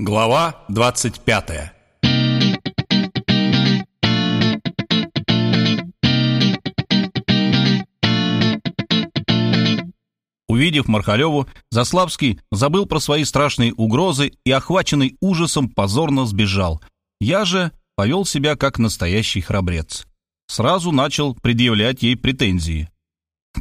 Глава 25 Увидев Мархалеву, Заславский забыл про свои страшные угрозы и, охваченный ужасом, позорно сбежал. Я же повел себя как настоящий храбрец. Сразу начал предъявлять ей претензии.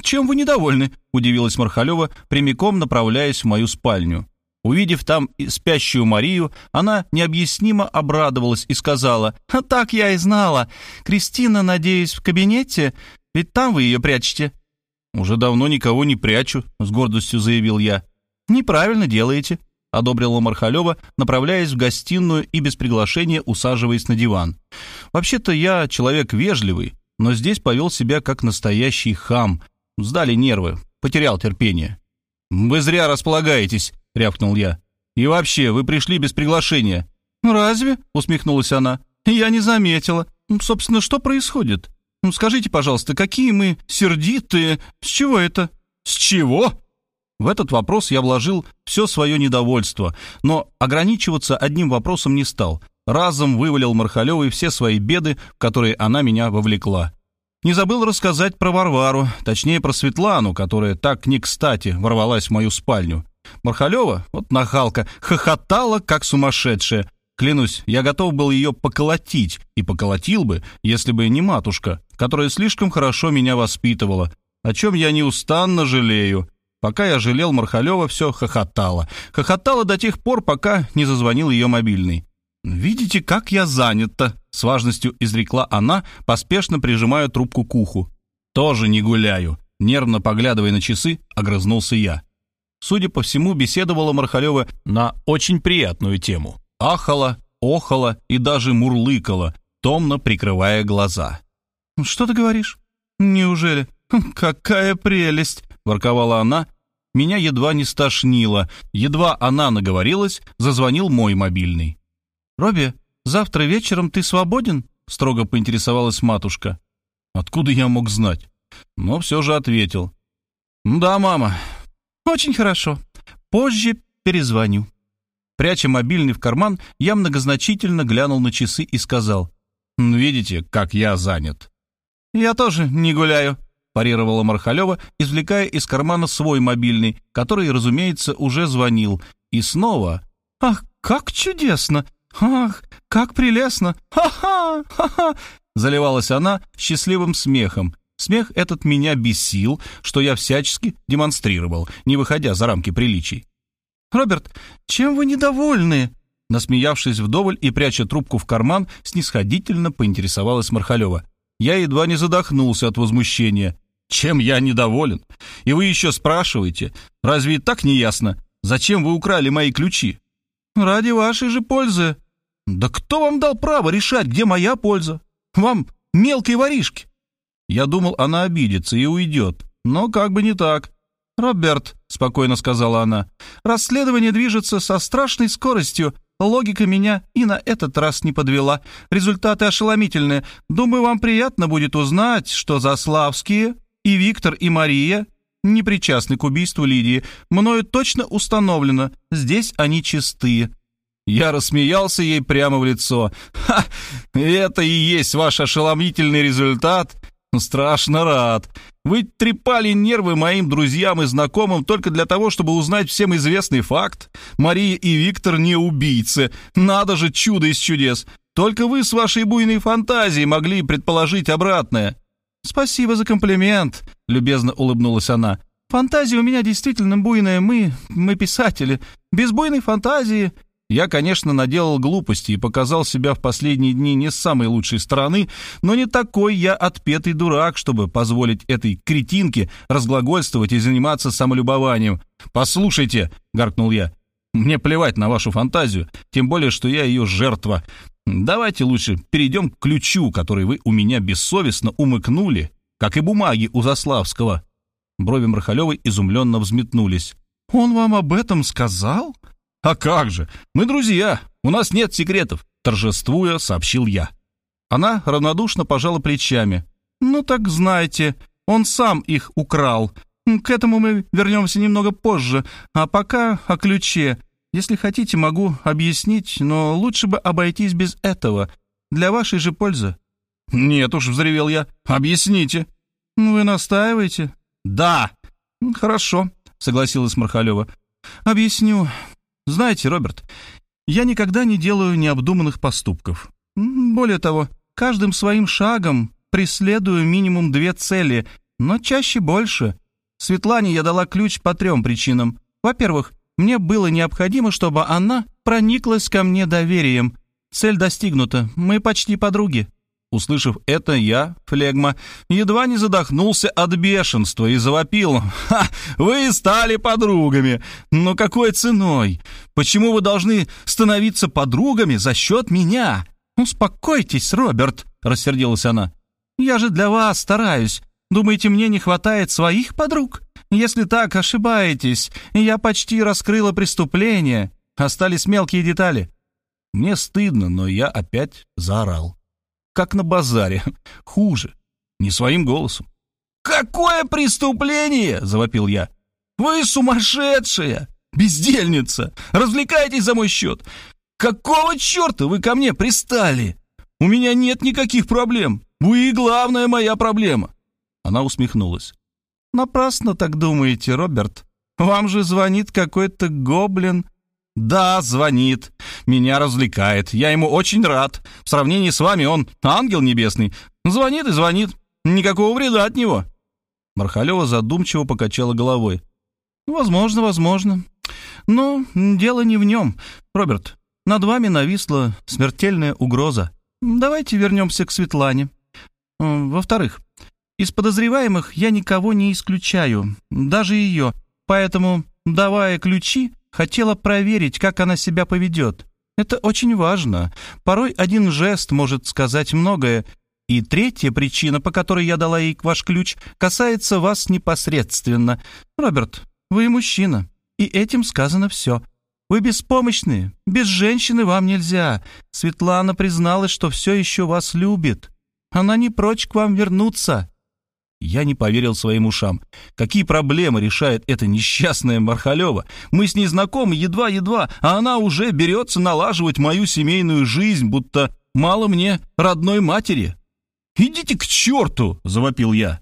«Чем вы недовольны?» — удивилась Мархалева, прямиком направляясь в мою спальню. Увидев там спящую Марию, она необъяснимо обрадовалась и сказала, «А так я и знала. Кристина, надеюсь, в кабинете? Ведь там вы ее прячете». «Уже давно никого не прячу», — с гордостью заявил я. «Неправильно делаете», — одобрила Мархалева, направляясь в гостиную и без приглашения усаживаясь на диван. «Вообще-то я человек вежливый, но здесь повел себя как настоящий хам. Сдали нервы, потерял терпение». «Вы зря располагаетесь», — рявкнул я. «И вообще, вы пришли без приглашения». «Разве?» — усмехнулась она. «Я не заметила. Собственно, что происходит? Скажите, пожалуйста, какие мы сердитые? С чего это?» «С чего?» В этот вопрос я вложил все свое недовольство, но ограничиваться одним вопросом не стал. Разом вывалил Мархалевой все свои беды, в которые она меня вовлекла. Не забыл рассказать про Варвару, точнее про Светлану, которая так не кстати ворвалась в мою спальню. Мархалева, вот нахалка, хохотала, как сумасшедшая. Клянусь, я готов был ее поколотить, и поколотил бы, если бы не матушка, которая слишком хорошо меня воспитывала, о чем я неустанно жалею. Пока я жалел Мархалева, все хохотала. Хохотала до тех пор, пока не зазвонил ее мобильный. «Видите, как я занята», — с важностью изрекла она, поспешно прижимая трубку к уху. «Тоже не гуляю», — нервно поглядывая на часы, огрызнулся я. Судя по всему, беседовала Мархалева на очень приятную тему. Ахала, охала и даже мурлыкала, томно прикрывая глаза. «Что ты говоришь? Неужели? Хм, какая прелесть!» — ворковала она. Меня едва не стошнило. Едва она наговорилась, зазвонил мой мобильный. «Робби, завтра вечером ты свободен?» — строго поинтересовалась матушка. Откуда я мог знать? Но все же ответил. «Да, мама, «Очень хорошо. Позже перезвоню». Пряча мобильный в карман, я многозначительно глянул на часы и сказал, «Видите, как я занят». «Я тоже не гуляю», — парировала Мархалева, извлекая из кармана свой мобильный, который, разумеется, уже звонил. И снова, «Ах, как чудесно! Ах, как прелестно! Ха-ха! Ха-ха!» Заливалась она счастливым смехом, Смех этот меня бесил, что я всячески демонстрировал, не выходя за рамки приличий. «Роберт, чем вы недовольны?» Насмеявшись вдоволь и пряча трубку в карман, снисходительно поинтересовалась Мархалева. Я едва не задохнулся от возмущения. «Чем я недоволен? И вы еще спрашиваете? Разве так не ясно? Зачем вы украли мои ключи?» «Ради вашей же пользы». «Да кто вам дал право решать, где моя польза? Вам, мелкой воришки?» Я думал, она обидится и уйдет, но как бы не так. «Роберт», — спокойно сказала она, — «расследование движется со страшной скоростью. Логика меня и на этот раз не подвела. Результаты ошеломительные. Думаю, вам приятно будет узнать, что Заславские и Виктор, и Мария не причастны к убийству Лидии. Мною точно установлено, здесь они чистые». Я рассмеялся ей прямо в лицо. «Ха! Это и есть ваш ошеломительный результат? «Страшно рад. Вы трепали нервы моим друзьям и знакомым только для того, чтобы узнать всем известный факт. Мария и Виктор не убийцы. Надо же, чудо из чудес. Только вы с вашей буйной фантазией могли предположить обратное». «Спасибо за комплимент», — любезно улыбнулась она. «Фантазия у меня действительно буйная. Мы, мы писатели. Без буйной фантазии я, конечно, наделал глупости и показал себя в последние дни не с самой лучшей стороны, но не такой я отпетый дурак, чтобы позволить этой кретинке разглагольствовать и заниматься самолюбованием. «Послушайте», — гаркнул я, — «мне плевать на вашу фантазию, тем более, что я ее жертва. Давайте лучше перейдем к ключу, который вы у меня бессовестно умыкнули, как и бумаги у Заславского». Брови Мархалевой изумленно взметнулись. «Он вам об этом сказал?» «А как же! Мы друзья! У нас нет секретов!» Торжествуя, сообщил я. Она равнодушно пожала плечами. «Ну так знаете, он сам их украл. К этому мы вернемся немного позже. А пока о ключе. Если хотите, могу объяснить, но лучше бы обойтись без этого. Для вашей же пользы». «Нет уж», — взревел я. «Объясните». «Вы настаиваете?» «Да». «Хорошо», — согласилась Мархалева. «Объясню. Знаете, Роберт, я никогда не делаю необдуманных поступков. Более того, каждым своим шагом преследую минимум две цели, но чаще больше. Светлане я дала ключ по трем причинам. Во-первых, мне было необходимо, чтобы она прониклась ко мне доверием. Цель достигнута, мы почти подруги. Услышав это, я, флегма, едва не задохнулся от бешенства и завопил. «Ха! Вы стали подругами! Но какой ценой? Почему вы должны становиться подругами за счет меня?» «Успокойтесь, Роберт!» — рассердилась она. «Я же для вас стараюсь. Думаете, мне не хватает своих подруг? Если так, ошибаетесь. Я почти раскрыла преступление. Остались мелкие детали». Мне стыдно, но я опять заорал как на базаре. Хуже. Не своим голосом. «Какое преступление?» — завопил я. «Вы сумасшедшая! Бездельница! Развлекайтесь за мой счет! Какого черта вы ко мне пристали? У меня нет никаких проблем. Вы главная моя проблема!» Она усмехнулась. «Напрасно так думаете, Роберт. Вам же звонит какой-то гоблин «Да, звонит. Меня развлекает. Я ему очень рад. В сравнении с вами он ангел небесный. Звонит и звонит. Никакого вреда от него». Мархалева задумчиво покачала головой. «Возможно, возможно. Но дело не в нем. Роберт, над вами нависла смертельная угроза. Давайте вернемся к Светлане. Во-вторых, из подозреваемых я никого не исключаю, даже ее. Поэтому, давая ключи, Хотела проверить, как она себя поведет. Это очень важно. Порой один жест может сказать многое. И третья причина, по которой я дала ей ваш ключ, касается вас непосредственно. Роберт, вы мужчина, и этим сказано все. Вы беспомощны, без женщины вам нельзя. Светлана призналась, что все еще вас любит. Она не прочь к вам вернуться. Я не поверил своим ушам. Какие проблемы решает эта несчастная Мархалева? Мы с ней знакомы едва-едва, а она уже берется налаживать мою семейную жизнь, будто мало мне родной матери. «Идите к черту!» — завопил я.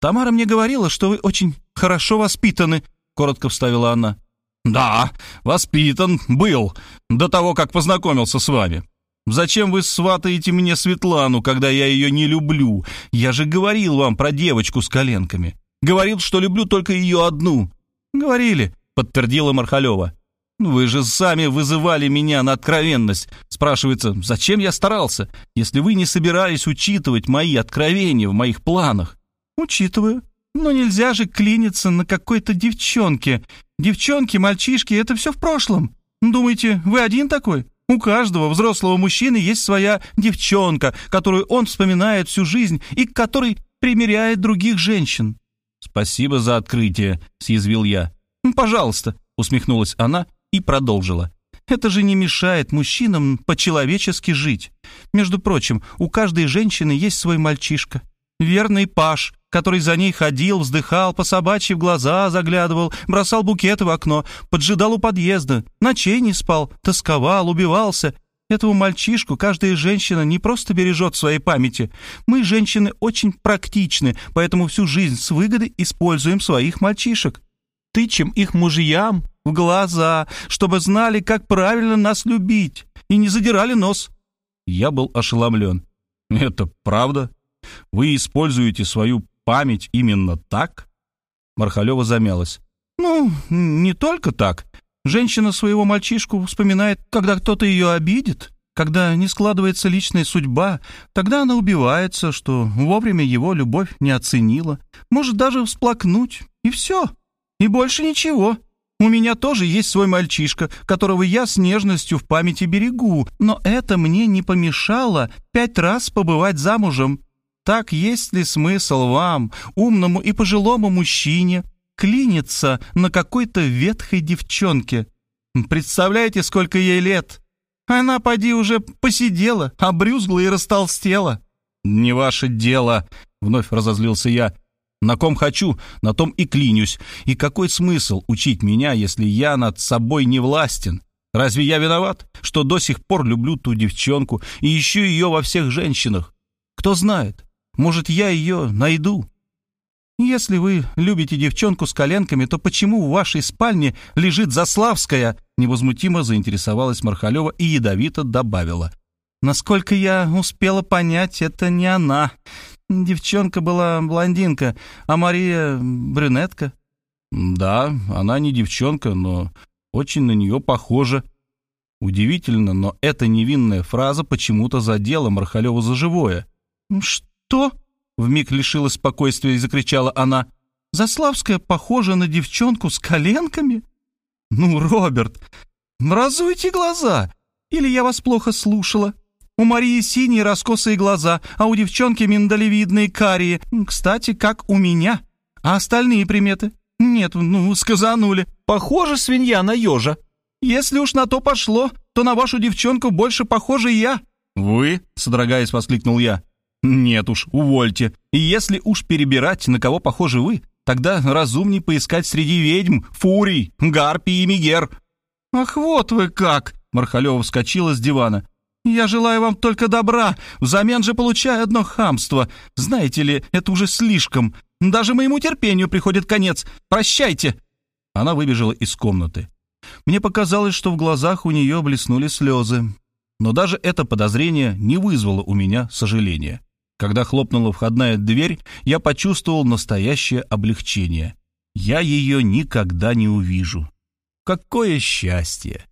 «Тамара мне говорила, что вы очень хорошо воспитаны», — коротко вставила она. «Да, воспитан был, до того, как познакомился с вами. Зачем вы сватаете мне Светлану, когда я ее не люблю? Я же говорил вам про девочку с коленками. Говорил, что люблю только ее одну. Говорили, подтвердила Мархалева. Вы же сами вызывали меня на откровенность. Спрашивается, зачем я старался, если вы не собирались учитывать мои откровения в моих планах? Учитываю. Но нельзя же клиниться на какой-то девчонке. Девчонки, мальчишки, это все в прошлом. Думаете, вы один такой? У каждого взрослого мужчины есть своя девчонка, которую он вспоминает всю жизнь и к которой примеряет других женщин. «Спасибо за открытие», — съязвил я. «Пожалуйста», — усмехнулась она и продолжила. «Это же не мешает мужчинам по-человечески жить. Между прочим, у каждой женщины есть свой мальчишка. Верный паш, который за ней ходил, вздыхал, по собачьи в глаза заглядывал, бросал букеты в окно, поджидал у подъезда, ночей не спал, тосковал, убивался. Этого мальчишку каждая женщина не просто бережет в своей памяти. Мы, женщины, очень практичны, поэтому всю жизнь с выгодой используем своих мальчишек. Тычем их мужьям в глаза, чтобы знали, как правильно нас любить, и не задирали нос. Я был ошеломлен. «Это правда? Вы используете свою память именно так?» Мархалева замялась. «Ну, не только так. Женщина своего мальчишку вспоминает, когда кто-то ее обидит, когда не складывается личная судьба, тогда она убивается, что вовремя его любовь не оценила, может даже всплакнуть, и все, и больше ничего. У меня тоже есть свой мальчишка, которого я с нежностью в памяти берегу, но это мне не помешало пять раз побывать замужем так есть ли смысл вам, умному и пожилому мужчине, клиниться на какой-то ветхой девчонке? Представляете, сколько ей лет? Она, поди, уже посидела, обрюзгла и растолстела. «Не ваше дело», — вновь разозлился я. На ком хочу, на том и клянусь. И какой смысл учить меня, если я над собой не властен? Разве я виноват, что до сих пор люблю ту девчонку и ищу ее во всех женщинах? Кто знает, может, я ее найду? Если вы любите девчонку с коленками, то почему в вашей спальне лежит Заславская? Невозмутимо заинтересовалась Мархалева и ядовито добавила. Насколько я успела понять, это не она. Девчонка была блондинка, а Мария брюнетка. Да, она не девчонка, но очень на нее похожа. Удивительно, но эта невинная фраза почему-то задела Мархалеву за живое. «Что?» Вмиг лишилась спокойствия и закричала она. «Заславская похожа на девчонку с коленками?» «Ну, Роберт, разуйте глаза! Или я вас плохо слушала? У Марии синие раскосые глаза, а у девчонки миндалевидные карие. Кстати, как у меня. А остальные приметы? Нет, ну, сказанули. Похожа свинья на ежа. Если уж на то пошло, то на вашу девчонку больше похожа я». «Вы?» — содрогаясь, воскликнул я. «Нет уж, увольте. И если уж перебирать, на кого похожи вы, тогда разумней поискать среди ведьм фурий, гарпий и мигер». «Ах, вот вы как!» — Мархалева вскочила с дивана. «Я желаю вам только добра, взамен же получаю одно хамство. Знаете ли, это уже слишком. Даже моему терпению приходит конец. Прощайте!» Она выбежала из комнаты. Мне показалось, что в глазах у нее блеснули слезы. Но даже это подозрение не вызвало у меня сожаления. Когда хлопнула входная дверь, я почувствовал настоящее облегчение. Я ее никогда не увижу. Какое счастье!